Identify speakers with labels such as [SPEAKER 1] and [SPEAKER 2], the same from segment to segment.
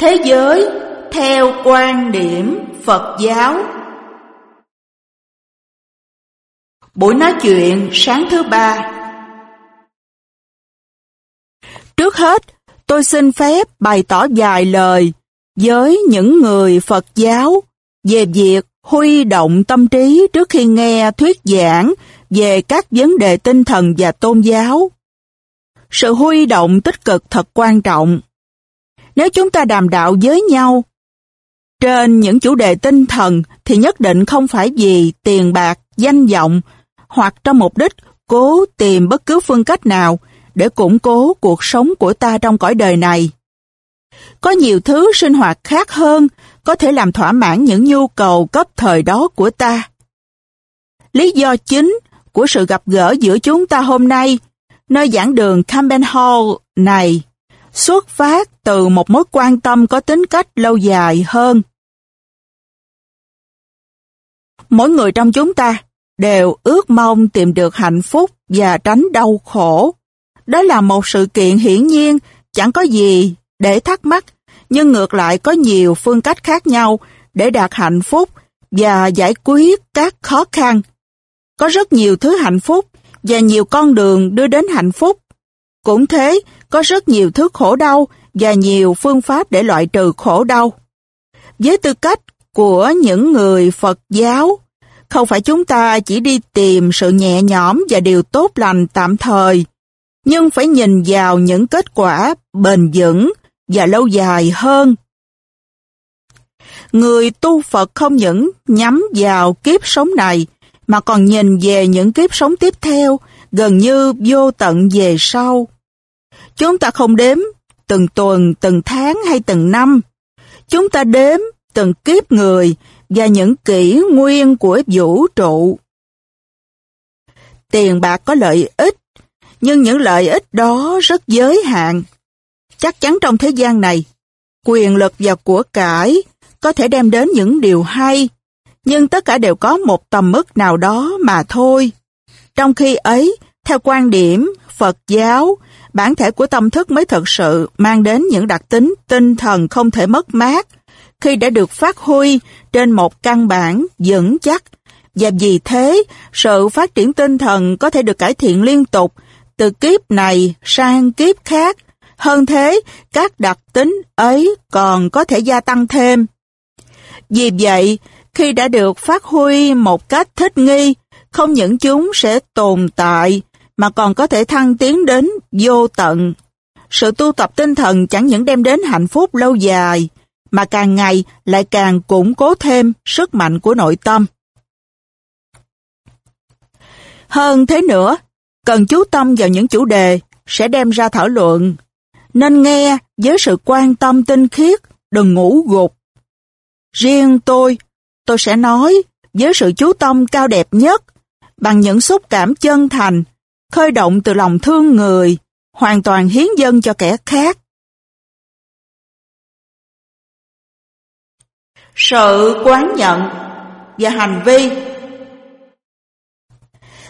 [SPEAKER 1] Thế giới theo quan điểm Phật giáo Buổi nói chuyện sáng thứ ba
[SPEAKER 2] Trước hết, tôi xin phép bày tỏ vài lời với những người Phật giáo về việc huy động tâm trí trước khi nghe thuyết giảng về các vấn đề tinh thần và tôn giáo. Sự huy động tích cực thật quan trọng. Nếu chúng ta đàm đạo với nhau, trên những chủ đề tinh thần thì nhất định không phải vì tiền bạc, danh vọng hoặc trong mục đích cố tìm bất cứ phương cách nào để củng cố cuộc sống của ta trong cõi đời này. Có nhiều thứ sinh hoạt khác hơn có thể làm thỏa mãn những nhu cầu cấp thời đó của ta. Lý do chính của sự gặp gỡ giữa chúng ta hôm nay, nơi giảng đường Campbell Hall này, xuất phát từ một mối quan tâm có tính cách lâu dài hơn. Mỗi người trong chúng ta đều ước mong tìm được hạnh phúc và tránh đau khổ. Đó là một sự kiện hiển nhiên, chẳng có gì để thắc mắc, nhưng ngược lại có nhiều phương cách khác nhau để đạt hạnh phúc và giải quyết các khó khăn. Có rất nhiều thứ hạnh phúc và nhiều con đường đưa đến hạnh phúc. Cũng thế, có rất nhiều thứ khổ đau và nhiều phương pháp để loại trừ khổ đau. Với tư cách của những người Phật giáo, không phải chúng ta chỉ đi tìm sự nhẹ nhõm và điều tốt lành tạm thời, nhưng phải nhìn vào những kết quả bền vững và lâu dài hơn. Người tu Phật không những nhắm vào kiếp sống này, mà còn nhìn về những kiếp sống tiếp theo, gần như vô tận về sau. Chúng ta không đếm từng tuần, từng tháng hay từng năm. Chúng ta đếm từng kiếp người và những kỷ nguyên của vũ trụ. Tiền bạc có lợi ích, nhưng những lợi ích đó rất giới hạn. Chắc chắn trong thế gian này, quyền lực và của cải có thể đem đến những điều hay, nhưng tất cả đều có một tầm mức nào đó mà thôi. Trong khi ấy, theo quan điểm Phật giáo, bản thể của tâm thức mới thật sự mang đến những đặc tính tinh thần không thể mất mát khi đã được phát huy trên một căn bản vững chắc. Và vì thế, sự phát triển tinh thần có thể được cải thiện liên tục từ kiếp này sang kiếp khác. Hơn thế, các đặc tính ấy còn có thể gia tăng thêm. Vì vậy, khi đã được phát huy một cách thích nghi, không những chúng sẽ tồn tại, mà còn có thể thăng tiến đến vô tận. Sự tu tập tinh thần chẳng những đem đến hạnh phúc lâu dài, mà càng ngày lại càng củng cố thêm sức mạnh của nội tâm. Hơn thế nữa, cần chú tâm vào những chủ đề sẽ đem ra thảo luận, nên nghe với sự quan tâm tinh khiết, đừng ngủ gục. Riêng tôi, tôi sẽ nói với sự chú tâm cao đẹp nhất, bằng những xúc cảm chân thành, khơi động từ lòng thương người, hoàn toàn hiến dân cho kẻ khác.
[SPEAKER 1] Sự quán nhận và hành vi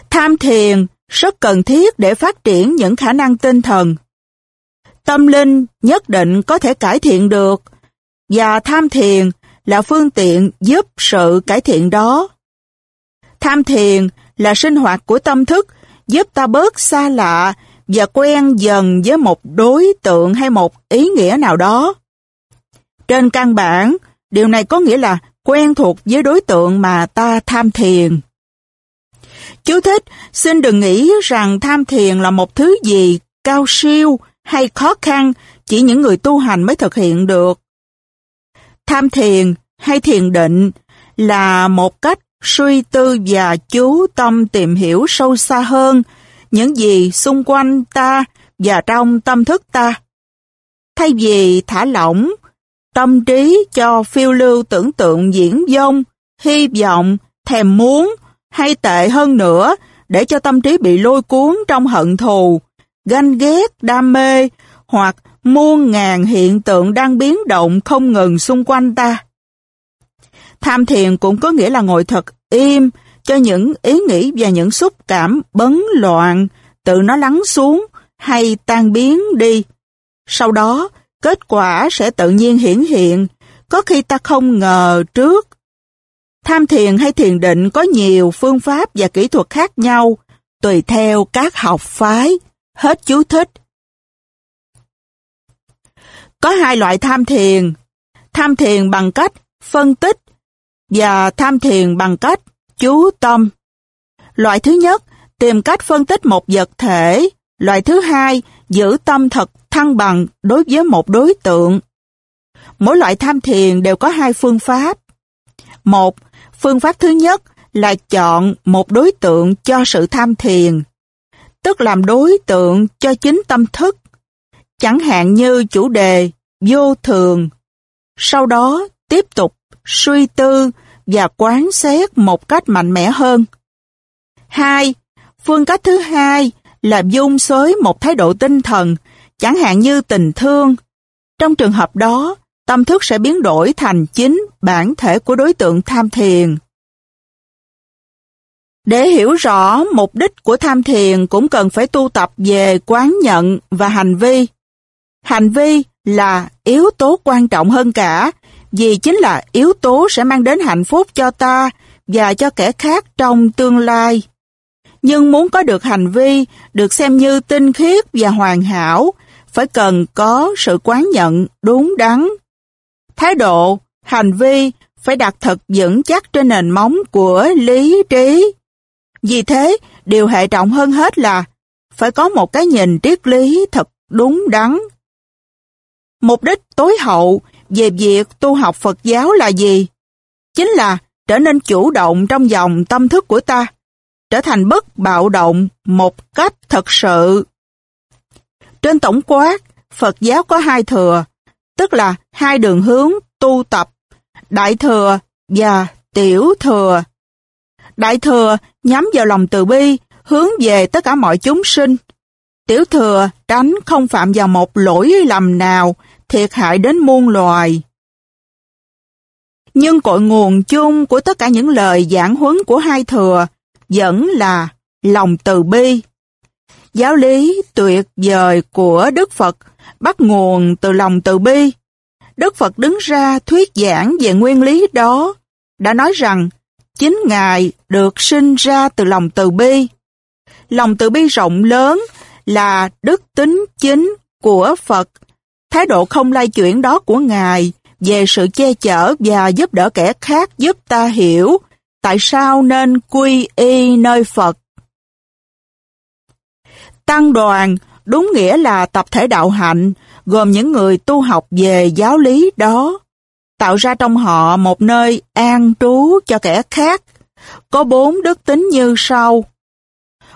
[SPEAKER 2] Tham thiền rất cần thiết để phát triển những khả năng tinh thần. Tâm linh nhất định có thể cải thiện được, và tham thiền là phương tiện giúp sự cải thiện đó. Tham thiền là sinh hoạt của tâm thức giúp ta bớt xa lạ và quen dần với một đối tượng hay một ý nghĩa nào đó. Trên căn bản, điều này có nghĩa là quen thuộc với đối tượng mà ta tham thiền. Chú thích, xin đừng nghĩ rằng tham thiền là một thứ gì cao siêu hay khó khăn chỉ những người tu hành mới thực hiện được. Tham thiền hay thiền định là một cách suy tư và chú tâm tìm hiểu sâu xa hơn những gì xung quanh ta và trong tâm thức ta. Thay vì thả lỏng, tâm trí cho phiêu lưu tưởng tượng diễn dông, hy vọng, thèm muốn, hay tệ hơn nữa, để cho tâm trí bị lôi cuốn trong hận thù, ganh ghét, đam mê, hoặc muôn ngàn hiện tượng đang biến động không ngừng xung quanh ta. Tham thiền cũng có nghĩa là ngồi thật im cho những ý nghĩ và những xúc cảm bấn loạn tự nó lắng xuống hay tan biến đi. Sau đó, kết quả sẽ tự nhiên hiển hiện, có khi ta không ngờ trước. Tham thiền hay thiền định có nhiều phương pháp và kỹ thuật khác nhau, tùy theo các học phái. Hết chú thích. Có hai loại tham thiền. Tham thiền bằng cách phân tích và tham thiền bằng cách chú tâm. Loại thứ nhất, tìm cách phân tích một vật thể. Loại thứ hai, giữ tâm thật thăng bằng đối với một đối tượng. Mỗi loại tham thiền đều có hai phương pháp. Một, phương pháp thứ nhất là chọn một đối tượng cho sự tham thiền, tức làm đối tượng cho chính tâm thức, chẳng hạn như chủ đề vô thường. Sau đó tiếp tục suy tư và quán xét một cách mạnh mẽ hơn. Hai, phương cách thứ hai là dung xới một thái độ tinh thần, chẳng hạn như tình thương. Trong trường hợp đó, tâm thức sẽ biến đổi thành chính bản thể của đối tượng tham thiền. Để hiểu rõ mục đích của tham thiền cũng cần phải tu tập về quán nhận và hành vi. Hành vi là yếu tố quan trọng hơn cả, vì chính là yếu tố sẽ mang đến hạnh phúc cho ta và cho kẻ khác trong tương lai. Nhưng muốn có được hành vi được xem như tinh khiết và hoàn hảo, phải cần có sự quán nhận đúng đắn. Thái độ, hành vi phải đặt thật vững chắc trên nền móng của lý trí. Vì thế, điều hệ trọng hơn hết là phải có một cái nhìn triết lý thật đúng đắn. Mục đích tối hậu về việc tu học Phật giáo là gì? Chính là trở nên chủ động trong dòng tâm thức của ta, trở thành bất bạo động một cách thật sự. Trên tổng quát, Phật giáo có hai thừa, tức là hai đường hướng tu tập, đại thừa và tiểu thừa. Đại thừa nhắm vào lòng từ bi, hướng về tất cả mọi chúng sinh. Tiểu thừa tránh không phạm vào một lỗi lầm nào, thiệt hại đến muôn loài. Nhưng cội nguồn chung của tất cả những lời giảng huấn của hai thừa vẫn là lòng từ bi. Giáo lý tuyệt vời của Đức Phật bắt nguồn từ lòng từ bi. Đức Phật đứng ra thuyết giảng về nguyên lý đó, đã nói rằng chính Ngài được sinh ra từ lòng từ bi. Lòng từ bi rộng lớn là đức tính chính của Phật. Thái độ không lay chuyển đó của Ngài về sự che chở và giúp đỡ kẻ khác giúp ta hiểu tại sao nên quy y nơi Phật. Tăng đoàn đúng nghĩa là tập thể đạo hạnh, gồm những người tu học về giáo lý đó, tạo ra trong họ một nơi an trú cho kẻ khác. Có bốn đức tính như sau.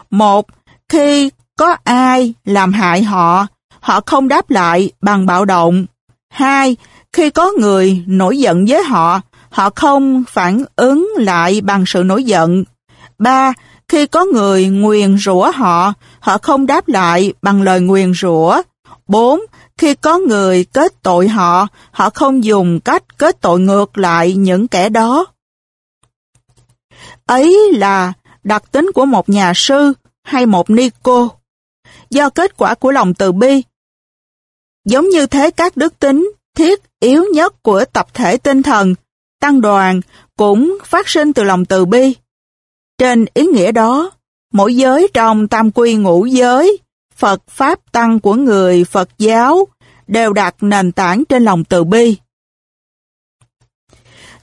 [SPEAKER 2] Một, khi có ai làm hại họ, họ không đáp lại bằng bạo động. Hai, khi có người nổi giận với họ, họ không phản ứng lại bằng sự nổi giận. Ba, khi có người nguyền rủa họ, họ không đáp lại bằng lời nguyền rủa. 4. Khi có người kết tội họ, họ không dùng cách kết tội ngược lại những kẻ đó. Ấy là đặc tính của một nhà sư hay một ni cô. Do kết quả của lòng từ bi. Giống như thế các đức tính thiết yếu nhất của tập thể tinh thần, tăng đoàn cũng phát sinh từ lòng từ bi. Trên ý nghĩa đó, mỗi giới trong tam quy ngũ giới, Phật Pháp Tăng của người Phật giáo đều đặt nền tảng trên lòng từ bi.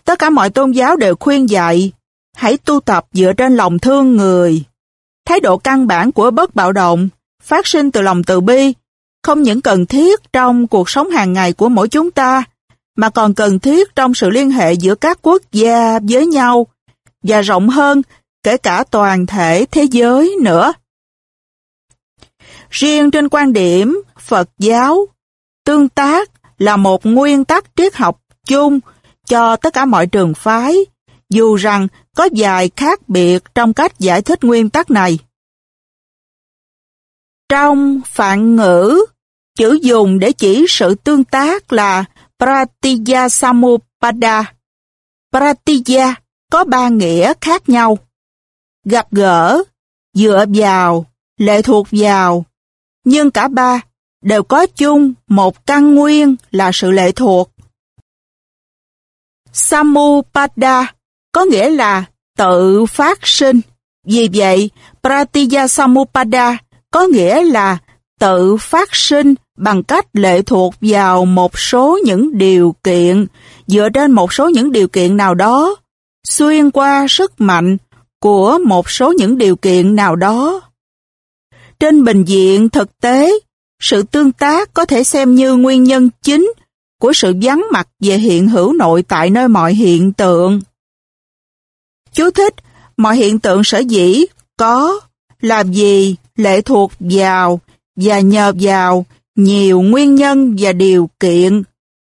[SPEAKER 2] Tất cả mọi tôn giáo đều khuyên dạy, hãy tu tập dựa trên lòng thương người. Thái độ căn bản của bất bạo động, phát sinh từ lòng từ bi, không những cần thiết trong cuộc sống hàng ngày của mỗi chúng ta, mà còn cần thiết trong sự liên hệ giữa các quốc gia với nhau, và rộng hơn kể cả toàn thể thế giới nữa. Riêng trên quan điểm Phật giáo, tương tác là một nguyên tắc triết học chung cho tất cả mọi trường phái, dù rằng có vài khác biệt trong cách giải thích nguyên tắc này. Trong phạn ngữ, chữ dùng để chỉ sự tương tác là Pratya Samupada. Pratya có ba nghĩa khác nhau gặp gỡ, dựa vào, lệ thuộc vào, nhưng cả ba đều có chung một căn nguyên là sự lệ thuộc. Samupada có nghĩa là tự phát sinh. Vì vậy, Pratya Samupada có nghĩa là tự phát sinh bằng cách lệ thuộc vào một số những điều kiện, dựa trên một số những điều kiện nào đó, xuyên qua sức mạnh của một số những điều kiện nào đó. Trên bình diện thực tế, sự tương tác có thể xem như nguyên nhân chính của sự vắng mặt về hiện hữu nội tại nơi mọi hiện tượng. Chú thích, mọi hiện tượng sở dĩ có, làm gì, lệ thuộc vào và nhờ vào nhiều nguyên nhân và điều kiện,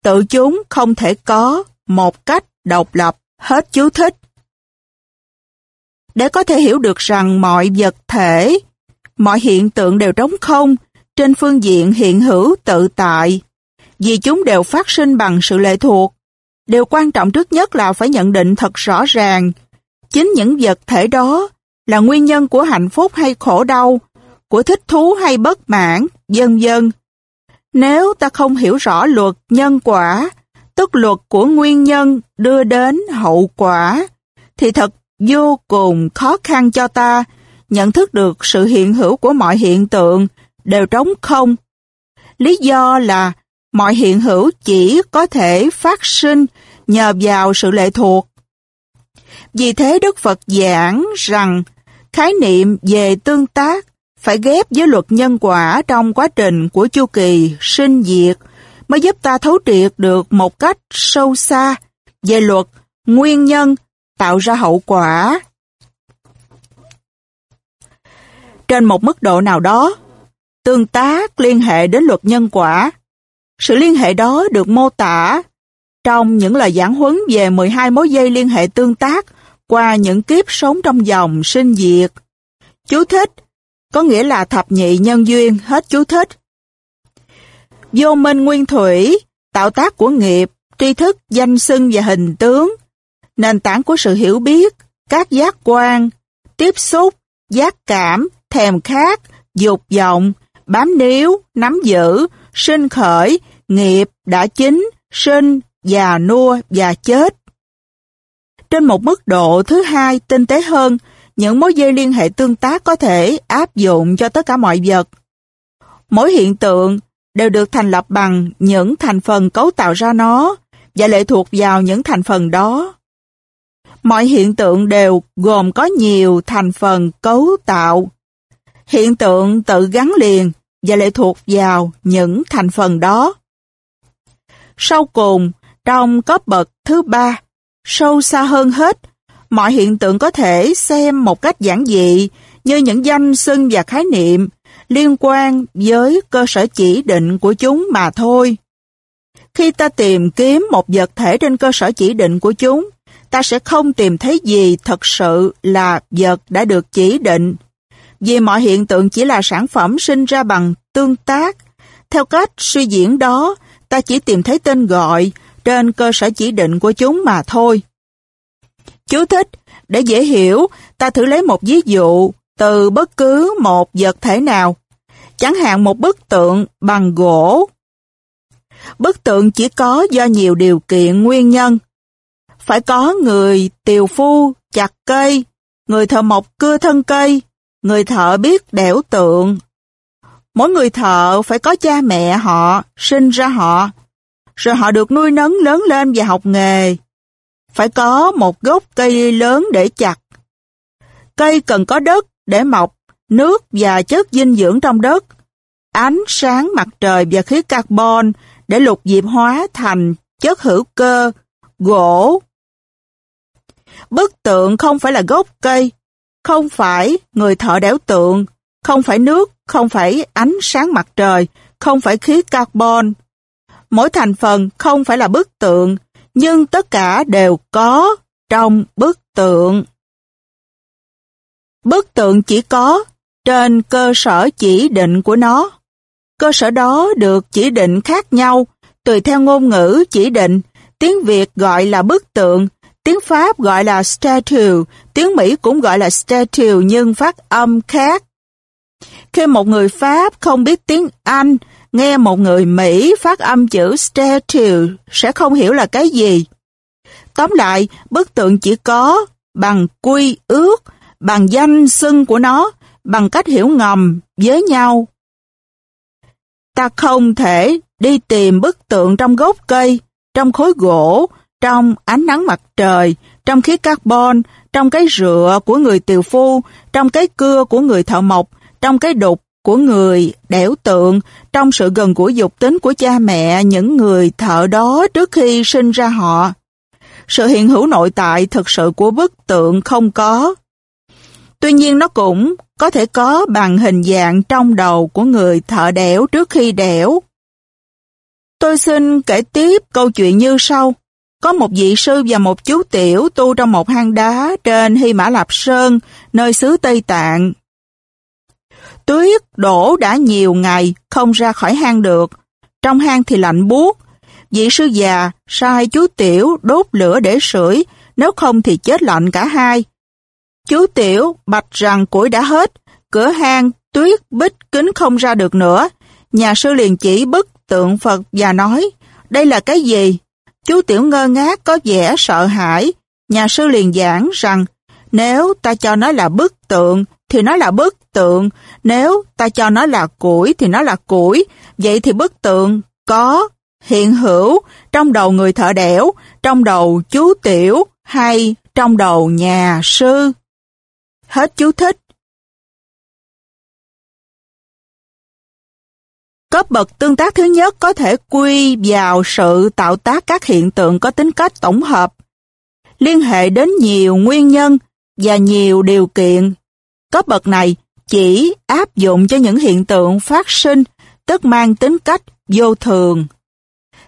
[SPEAKER 2] tự chúng không thể có một cách độc lập, hết chú thích. Để có thể hiểu được rằng mọi vật thể, mọi hiện tượng đều trống không trên phương diện hiện hữu tự tại, vì chúng đều phát sinh bằng sự lệ thuộc. Điều quan trọng trước nhất là phải nhận định thật rõ ràng, chính những vật thể đó là nguyên nhân của hạnh phúc hay khổ đau, của thích thú hay bất mãn, dân dân. Nếu ta không hiểu rõ luật nhân quả, tức luật của nguyên nhân đưa đến hậu quả, thì thật vô cùng khó khăn cho ta nhận thức được sự hiện hữu của mọi hiện tượng đều trống không. Lý do là mọi hiện hữu chỉ có thể phát sinh nhờ vào sự lệ thuộc. Vì thế Đức Phật giảng rằng khái niệm về tương tác phải ghép với luật nhân quả trong quá trình của chu kỳ sinh diệt mới giúp ta thấu triệt được một cách sâu xa về luật nguyên nhân tạo ra hậu quả. Trên một mức độ nào đó, tương tác liên hệ đến luật nhân quả. Sự liên hệ đó được mô tả trong những lời giảng huấn về 12 mối dây liên hệ tương tác qua những kiếp sống trong dòng sinh diệt. Chú thích, có nghĩa là thập nhị nhân duyên, hết chú thích. Vô minh nguyên thủy, tạo tác của nghiệp, tri thức, danh xưng và hình tướng, nền tảng của sự hiểu biết, các giác quan, tiếp xúc, giác cảm, thèm khát, dục vọng, bám níu, nắm giữ, sinh khởi, nghiệp, đã chính, sinh, già nua và chết. Trên một mức độ thứ hai tinh tế hơn, những mối dây liên hệ tương tác có thể áp dụng cho tất cả mọi vật. Mỗi hiện tượng đều được thành lập bằng những thành phần cấu tạo ra nó và lệ thuộc vào những thành phần đó. Mọi hiện tượng đều gồm có nhiều thành phần cấu tạo. Hiện tượng tự gắn liền và lệ thuộc vào những thành phần đó. Sau cùng, trong cấp bậc thứ ba, sâu xa hơn hết, mọi hiện tượng có thể xem một cách giản dị như những danh xưng và khái niệm liên quan với cơ sở chỉ định của chúng mà thôi. Khi ta tìm kiếm một vật thể trên cơ sở chỉ định của chúng, ta sẽ không tìm thấy gì thật sự là vật đã được chỉ định. Vì mọi hiện tượng chỉ là sản phẩm sinh ra bằng tương tác. Theo cách suy diễn đó, ta chỉ tìm thấy tên gọi trên cơ sở chỉ định của chúng mà thôi. Chú thích, để dễ hiểu, ta thử lấy một ví dụ từ bất cứ một vật thể nào. Chẳng hạn một bức tượng bằng gỗ. Bức tượng chỉ có do nhiều điều kiện nguyên nhân. Phải có người tiều phu, chặt cây, người thợ mộc cưa thân cây, người thợ biết đẽo tượng. Mỗi người thợ phải có cha mẹ họ, sinh ra họ, rồi họ được nuôi nấng lớn lên và học nghề. Phải có một gốc cây lớn để chặt. Cây cần có đất để mọc, nước và chất dinh dưỡng trong đất, ánh sáng mặt trời và khí carbon để lục diệp hóa thành chất hữu cơ, gỗ. Bức tượng không phải là gốc cây, không phải người thợ đẽo tượng, không phải nước, không phải ánh sáng mặt trời, không phải khí carbon. Mỗi thành phần không phải là bức tượng, nhưng tất cả đều có trong bức tượng. Bức tượng chỉ có trên cơ sở chỉ định của nó. Cơ sở đó được chỉ định khác nhau tùy theo ngôn ngữ chỉ định. Tiếng Việt gọi là bức tượng, tiếng Pháp gọi là statue, tiếng Mỹ cũng gọi là statue nhưng phát âm khác. Khi một người Pháp không biết tiếng Anh nghe một người Mỹ phát âm chữ statue sẽ không hiểu là cái gì. Tóm lại, bức tượng chỉ có bằng quy ước, bằng danh xưng của nó, bằng cách hiểu ngầm với nhau. Ta không thể đi tìm bức tượng trong gốc cây, trong khối gỗ, trong ánh nắng mặt trời, trong khí carbon, trong cái rựa của người tiều phu, trong cái cưa của người thợ mộc, trong cái đục của người đẻo tượng, trong sự gần gũi dục tính của cha mẹ những người thợ đó trước khi sinh ra họ. Sự hiện hữu nội tại thực sự của bức tượng không có. Tuy nhiên nó cũng có thể có bằng hình dạng trong đầu của người thợ đẽo trước khi đẽo. Tôi xin kể tiếp câu chuyện như sau. Có một vị sư và một chú tiểu tu trong một hang đá trên Hy Mã Lạp Sơn, nơi xứ Tây Tạng. Tuyết đổ đã nhiều ngày, không ra khỏi hang được. Trong hang thì lạnh buốt. Vị sư già sai chú tiểu đốt lửa để sưởi, nếu không thì chết lạnh cả hai. Chú tiểu bạch rằng củi đã hết, cửa hang tuyết bích kính không ra được nữa. Nhà sư liền chỉ bức tượng Phật và nói, đây là cái gì? Chú tiểu ngơ ngác có vẻ sợ hãi. Nhà sư liền giảng rằng, nếu ta cho nó là bức tượng, thì nó là bức tượng. Nếu ta cho nó là củi, thì nó là củi. Vậy thì bức tượng có hiện hữu trong đầu người thợ đẻo, trong đầu chú tiểu hay trong đầu nhà sư. Hết chú thích. Cấp bậc tương tác thứ nhất có thể quy vào sự tạo tác các hiện tượng có tính cách tổng hợp, liên hệ đến nhiều nguyên nhân và nhiều điều kiện. Cấp bậc này chỉ áp dụng cho những hiện tượng phát sinh, tức mang tính cách vô thường.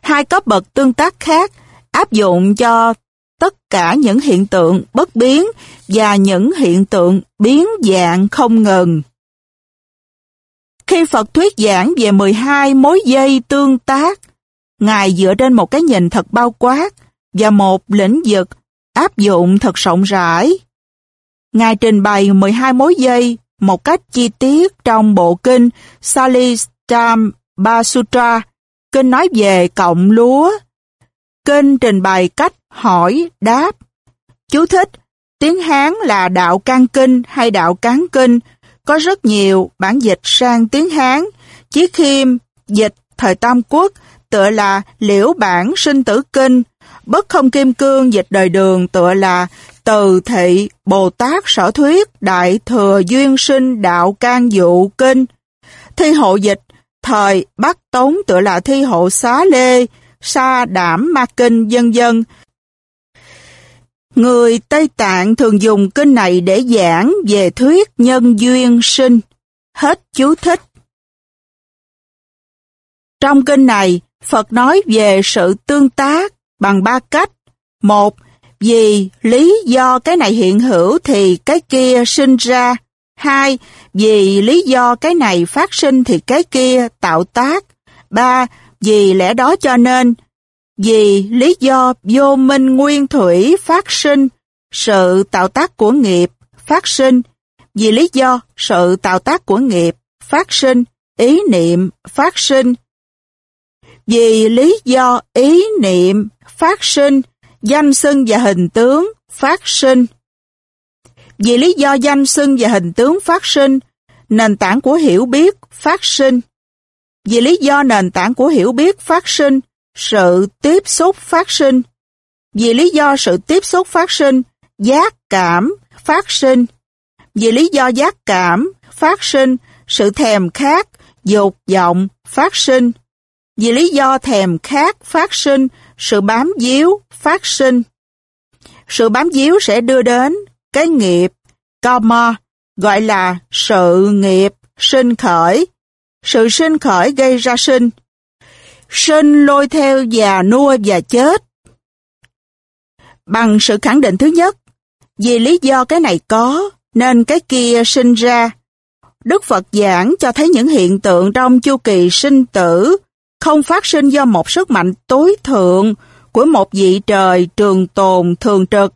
[SPEAKER 2] Hai cấp bậc tương tác khác áp dụng cho tất cả những hiện tượng bất biến và những hiện tượng biến dạng không ngừng. Khi Phật thuyết giảng về 12 mối dây tương tác, Ngài dựa trên một cái nhìn thật bao quát và một lĩnh vực áp dụng thật rộng rãi. Ngài trình bày 12 mối dây một cách chi tiết trong bộ kinh Salistam Basutra, kinh nói về cộng lúa. Kinh trình bày cách hỏi, đáp. Chú thích, tiếng Hán là đạo can kinh hay đạo cán kinh, có rất nhiều bản dịch sang tiếng Hán. Chí Khiêm dịch thời Tam Quốc tựa là liễu bản sinh tử kinh, bất không kim cương dịch đời đường tựa là từ thị Bồ Tát sở thuyết đại thừa duyên sinh đạo can dụ kinh. Thi hộ dịch thời Bắc Tống tựa là thi hộ xá lê, sa đảm ma kinh dân dân. Người Tây Tạng thường dùng kinh này để giảng về thuyết nhân duyên sinh. Hết chú thích. Trong kinh này, Phật nói về sự tương tác bằng ba cách. Một, vì lý do cái này hiện hữu thì cái kia sinh ra. Hai, vì lý do cái này phát sinh thì cái kia tạo tác. Ba, vì lẽ đó cho nên vì lý do vô minh nguyên thủy phát sinh, sự tạo tác của nghiệp phát sinh, vì lý do sự tạo tác của nghiệp phát sinh, ý niệm phát sinh. Vì lý do ý niệm phát sinh, danh xưng và hình tướng phát sinh. Vì lý do danh xưng và hình tướng phát sinh, nền tảng của hiểu biết phát sinh. Vì lý do nền tảng của hiểu biết phát sinh, sự tiếp xúc phát sinh. Vì lý do sự tiếp xúc phát sinh, giác cảm phát sinh. Vì lý do giác cảm phát sinh, sự thèm khát, dục vọng phát sinh. Vì lý do thèm khát phát sinh, sự bám díu phát sinh. Sự bám díu sẽ đưa đến cái nghiệp, karma, gọi là sự nghiệp sinh khởi. Sự sinh khởi gây ra sinh, sinh lôi theo già nua và chết. Bằng sự khẳng định thứ nhất, vì lý do cái này có, nên cái kia sinh ra. Đức Phật giảng cho thấy những hiện tượng trong chu kỳ sinh tử không phát sinh do một sức mạnh tối thượng của một vị trời trường tồn thường trực,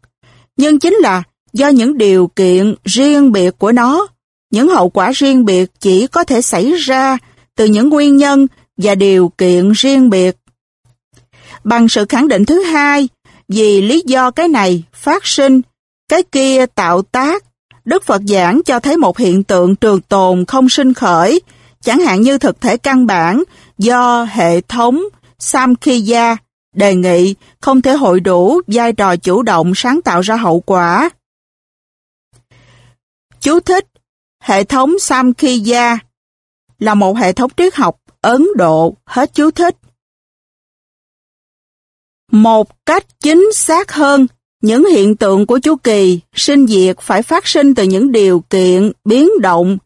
[SPEAKER 2] nhưng chính là do những điều kiện riêng biệt của nó, những hậu quả riêng biệt chỉ có thể xảy ra từ những nguyên nhân và điều kiện riêng biệt. Bằng sự khẳng định thứ hai, vì lý do cái này phát sinh, cái kia tạo tác, Đức Phật giảng cho thấy một hiện tượng trường tồn không sinh khởi, chẳng hạn như thực thể căn bản do hệ thống Samkhya đề nghị không thể hội đủ vai trò chủ động sáng tạo ra hậu quả. Chú thích Hệ thống Samkhya là một hệ thống triết học Ấn Độ, hết chú thích. Một cách chính xác hơn, những hiện tượng của chu kỳ sinh diệt phải phát sinh từ những điều kiện biến động,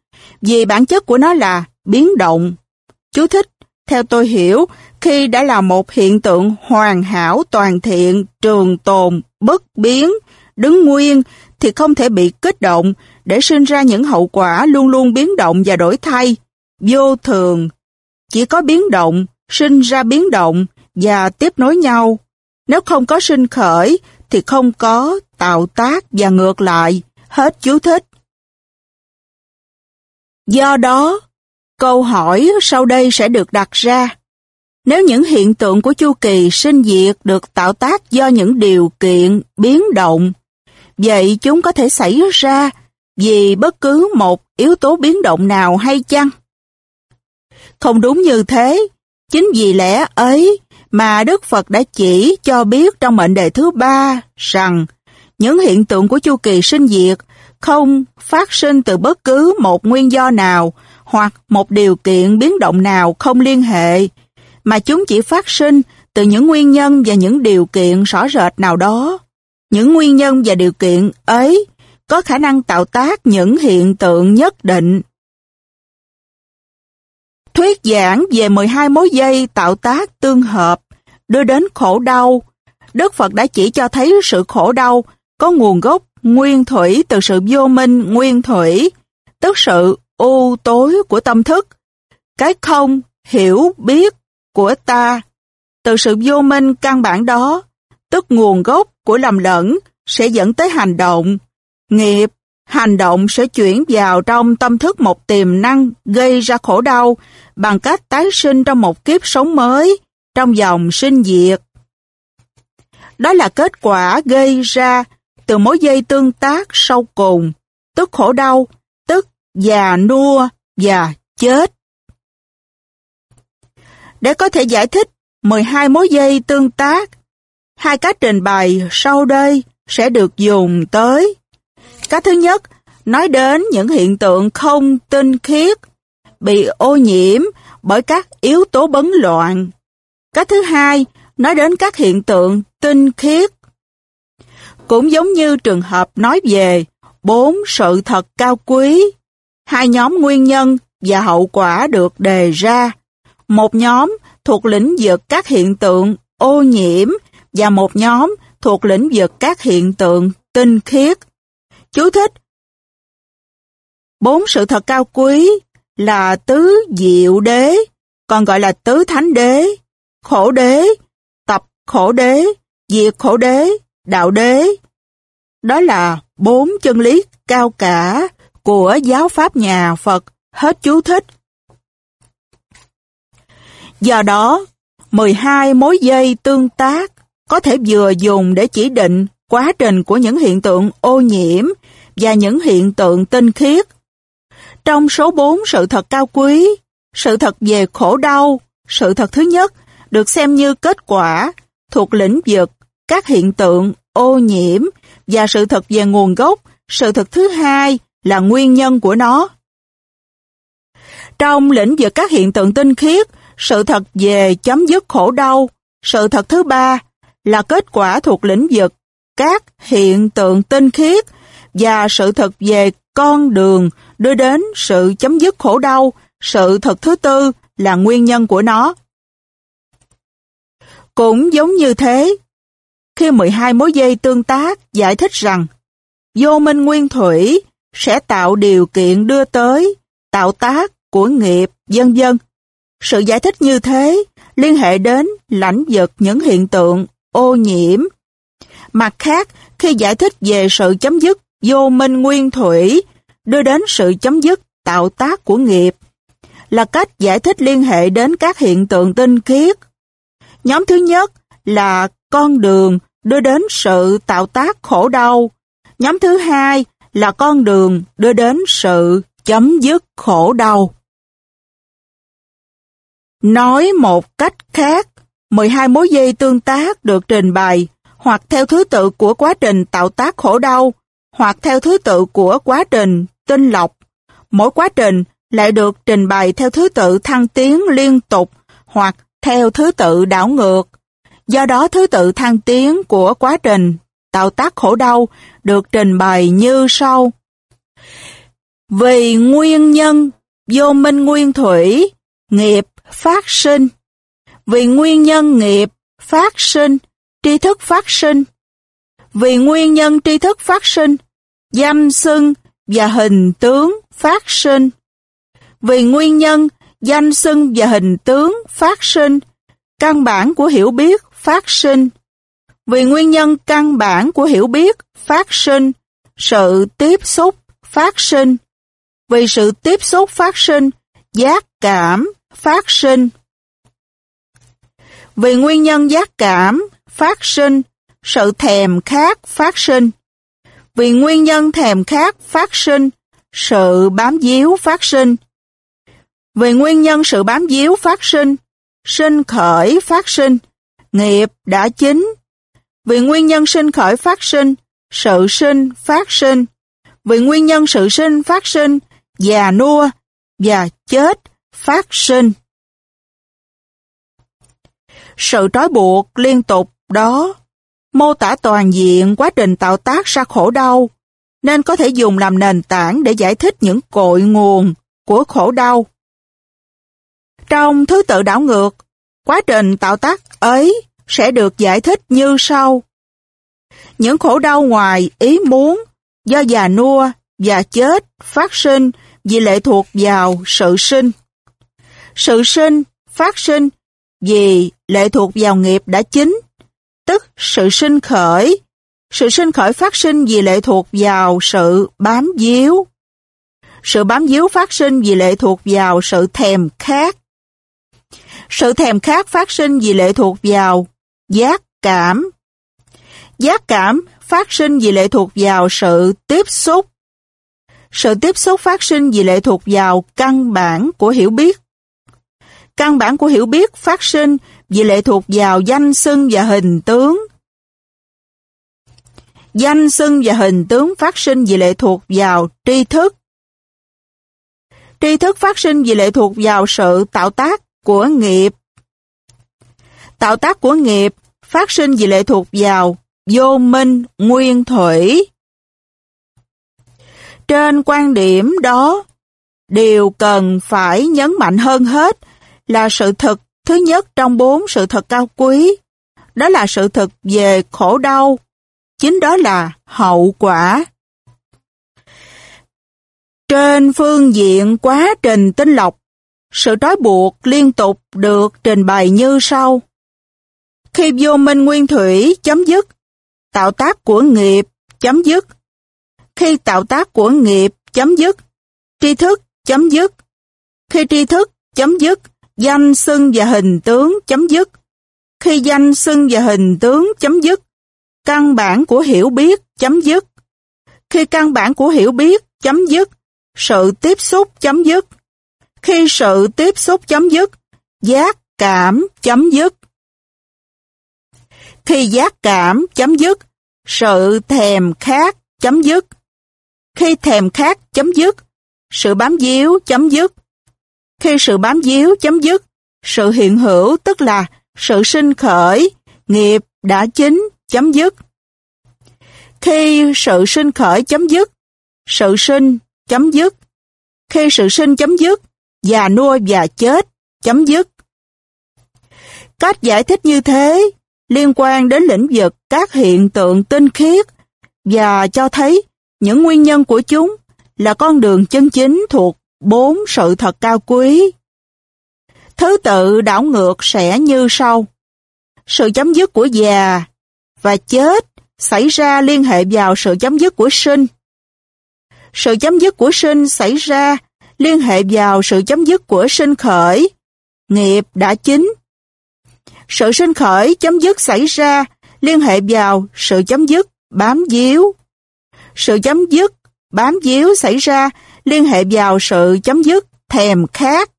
[SPEAKER 2] vì bản chất của nó là biến động. Chú thích, theo tôi hiểu, khi đã là một hiện tượng hoàn hảo toàn thiện, trường tồn, bất biến, đứng nguyên, thì không thể bị kích động để sinh ra những hậu quả luôn luôn biến động và đổi thay, vô thường. Chỉ có biến động, sinh ra biến động và tiếp nối nhau. Nếu không có sinh khởi thì không có tạo tác và ngược lại. Hết chú thích. Do đó, câu hỏi sau đây sẽ được đặt ra. Nếu những hiện tượng của chu kỳ sinh diệt được tạo tác do những điều kiện biến động, vậy chúng có thể xảy ra vì bất cứ một yếu tố biến động nào hay chăng? Không đúng như thế, chính vì lẽ ấy mà Đức Phật đã chỉ cho biết trong mệnh đề thứ ba rằng những hiện tượng của chu kỳ sinh diệt không phát sinh từ bất cứ một nguyên do nào hoặc một điều kiện biến động nào không liên hệ, mà chúng chỉ phát sinh từ những nguyên nhân và những điều kiện rõ rệt nào đó. Những nguyên nhân và điều kiện ấy có khả năng tạo tác những hiện tượng nhất định. Thuyết giảng về 12 mối dây tạo tác tương hợp đưa đến khổ đau. Đức Phật đã chỉ cho thấy sự khổ đau có nguồn gốc nguyên thủy từ sự vô minh nguyên thủy, tức sự u tối của tâm thức, cái không hiểu biết của ta. Từ sự vô minh căn bản đó, tức nguồn gốc của lầm lẫn sẽ dẫn tới hành động. Nghiệp, hành động sẽ chuyển vào trong tâm thức một tiềm năng gây ra khổ đau bằng cách tái sinh trong một kiếp sống mới, trong dòng sinh diệt. Đó là kết quả gây ra từ mối dây tương tác sâu cùng, tức khổ đau, già nua và chết. Để có thể giải thích 12 mối dây tương tác, hai cách trình bày sau đây sẽ được dùng tới. Cách thứ nhất, nói đến những hiện tượng không tinh khiết, bị ô nhiễm bởi các yếu tố bấn loạn. Cách thứ hai, nói đến các hiện tượng tinh khiết. Cũng giống như trường hợp nói về bốn sự thật cao quý, hai nhóm nguyên nhân và hậu quả được đề ra. Một nhóm thuộc lĩnh vực các hiện tượng ô nhiễm và một nhóm thuộc lĩnh vực các hiện tượng tinh khiết. Chú thích Bốn sự thật cao quý là tứ diệu đế, còn gọi là tứ thánh đế, khổ đế, tập khổ đế, diệt khổ đế, đạo đế. Đó là bốn chân lý cao cả của giáo pháp nhà Phật, hết chú thích. Do đó, 12 mối dây tương tác có thể vừa dùng để chỉ định quá trình của những hiện tượng ô nhiễm và những hiện tượng tinh khiết. Trong số 4 sự thật cao quý, sự thật về khổ đau, sự thật thứ nhất được xem như kết quả thuộc lĩnh vực các hiện tượng ô nhiễm và sự thật về nguồn gốc, sự thật thứ hai là nguyên nhân của nó. Trong lĩnh vực các hiện tượng tinh khiết, sự thật về chấm dứt khổ đau, sự thật thứ ba là kết quả thuộc lĩnh vực các hiện tượng tinh khiết và sự thật về con đường đưa đến sự chấm dứt khổ đau, sự thật thứ tư là nguyên nhân của nó. Cũng giống như thế, khi 12 mối dây tương tác giải thích rằng vô minh nguyên thủy sẽ tạo điều kiện đưa tới tạo tác của nghiệp, dân dân. Sự giải thích như thế liên hệ đến lãnh vực những hiện tượng ô nhiễm. Mặt khác, khi giải thích về sự chấm dứt vô minh nguyên thủy đưa đến sự chấm dứt tạo tác của nghiệp, là cách giải thích liên hệ đến các hiện tượng tinh khiết. Nhóm thứ nhất là con đường đưa đến sự tạo tác khổ đau. Nhóm thứ hai là con đường đưa đến sự chấm dứt khổ đau. Nói một cách khác, 12 mối dây tương tác được trình bày hoặc theo thứ tự của quá trình tạo tác khổ đau, hoặc theo thứ tự của quá trình tinh lọc. Mỗi quá trình lại được trình bày theo thứ tự thăng tiến liên tục hoặc theo thứ tự đảo ngược. Do đó thứ tự thăng tiến của quá trình tạo tác khổ đau được trình bày như sau. Vì nguyên nhân vô minh nguyên thủy, nghiệp phát sinh. Vì nguyên nhân nghiệp phát sinh, tri thức phát sinh. Vì nguyên nhân tri thức phát sinh, danh xưng và hình tướng phát sinh. Vì nguyên nhân danh xưng và hình tướng phát sinh, căn bản của hiểu biết phát sinh. Vì nguyên nhân căn bản của hiểu biết phát sinh, sự tiếp xúc phát sinh. Vì sự tiếp xúc phát sinh, giác cảm phát sinh. Vì nguyên nhân giác cảm phát sinh, sự thèm khát phát sinh. Vì nguyên nhân thèm khát phát sinh, sự bám díu phát sinh. Vì nguyên nhân sự bám díu phát sinh, sinh khởi phát sinh, nghiệp đã chính. Vì nguyên nhân sinh khởi phát sinh, sự sinh phát sinh. Vì nguyên nhân sự sinh phát sinh, già nua và chết phát sinh. Sự trói buộc liên tục đó mô tả toàn diện quá trình tạo tác ra khổ đau, nên có thể dùng làm nền tảng để giải thích những cội nguồn của khổ đau. Trong thứ tự đảo ngược, quá trình tạo tác ấy sẽ được giải thích như sau. Những khổ đau ngoài ý muốn do già nua và chết phát sinh vì lệ thuộc vào sự sinh. Sự sinh phát sinh vì lệ thuộc vào nghiệp đã chính tức sự sinh khởi. Sự sinh khởi phát sinh vì lệ thuộc vào sự bám díu. Sự bám díu phát sinh vì lệ thuộc vào sự thèm khát. Sự thèm khát phát sinh vì lệ thuộc vào giác cảm. Giác cảm phát sinh vì lệ thuộc vào sự tiếp xúc. Sự tiếp xúc phát sinh vì lệ thuộc vào căn bản của hiểu biết. Căn bản của hiểu biết phát sinh vì lệ thuộc vào danh xưng và hình tướng. Danh xưng và hình tướng phát sinh vì lệ thuộc vào tri thức. Tri thức phát sinh vì lệ thuộc vào sự tạo tác của nghiệp. Tạo tác của nghiệp phát sinh vì lệ thuộc vào vô minh nguyên thủy. Trên quan điểm đó, điều cần phải nhấn mạnh hơn hết là sự thật Thứ nhất trong bốn sự thật cao quý, đó là sự thật về khổ đau, chính đó là hậu quả. Trên phương diện quá trình tinh lọc, sự trói buộc liên tục được trình bày như sau. Khi vô minh nguyên thủy chấm dứt, tạo tác của nghiệp chấm dứt. Khi tạo tác của nghiệp chấm dứt, tri thức chấm dứt. Khi tri thức chấm dứt, danh xưng và hình tướng chấm dứt. Khi danh xưng và hình tướng chấm dứt, căn bản của hiểu biết chấm dứt. Khi căn bản của hiểu biết chấm dứt, sự tiếp xúc chấm dứt. Khi sự tiếp xúc chấm dứt, giác cảm chấm dứt. Khi giác cảm chấm dứt, sự thèm khát chấm dứt. Khi thèm khát chấm dứt, sự bám díu chấm dứt. Khi sự bám díu chấm dứt, sự hiện hữu tức là sự sinh khởi, nghiệp đã chính chấm dứt. Khi sự sinh khởi chấm dứt, sự sinh chấm dứt. Khi sự sinh chấm dứt, già nuôi và chết chấm dứt. Cách giải thích như thế liên quan đến lĩnh vực các hiện tượng tinh khiết và cho thấy những nguyên nhân của chúng là con đường chân chính thuộc bốn sự thật cao quý. Thứ tự đảo ngược sẽ như sau. Sự chấm dứt của già và chết xảy ra liên hệ vào sự chấm dứt của sinh. Sự chấm dứt của sinh xảy ra liên hệ vào sự chấm dứt của sinh khởi, nghiệp đã chín. Sự sinh khởi chấm dứt xảy ra liên hệ vào sự chấm dứt bám díu. Sự chấm dứt bám díu xảy ra liên hệ vào sự chấm dứt thèm khát.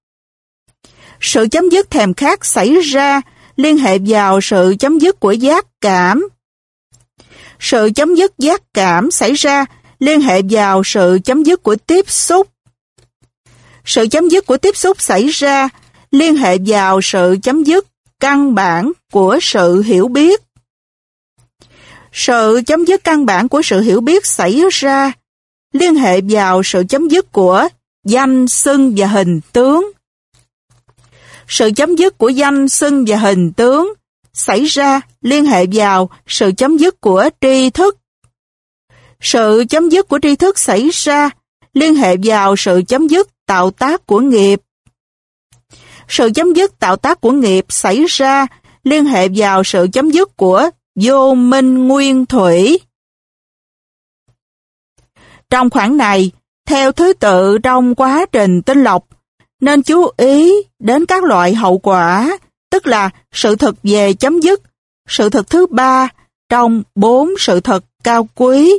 [SPEAKER 2] Sự chấm dứt thèm khát xảy ra liên hệ vào sự chấm dứt của giác cảm. Sự chấm dứt giác cảm xảy ra liên hệ vào sự chấm dứt của tiếp xúc. Sự chấm dứt của tiếp xúc xảy ra liên hệ vào sự chấm dứt căn bản của sự hiểu biết. Sự chấm dứt căn bản của sự hiểu biết xảy ra liên hệ vào sự chấm dứt của danh, xưng và hình tướng. Sự chấm dứt của danh, xưng và hình tướng xảy ra liên hệ vào sự chấm dứt của tri thức. Sự chấm dứt của tri thức xảy ra liên hệ vào sự chấm dứt tạo tác của nghiệp. Sự chấm dứt tạo tác của nghiệp xảy ra liên hệ vào sự chấm dứt của vô minh nguyên thủy. Trong khoảng này, theo thứ tự trong quá trình tinh lọc, nên chú ý đến các loại hậu quả, tức là sự thật về chấm dứt, sự thật thứ ba trong bốn sự thật cao quý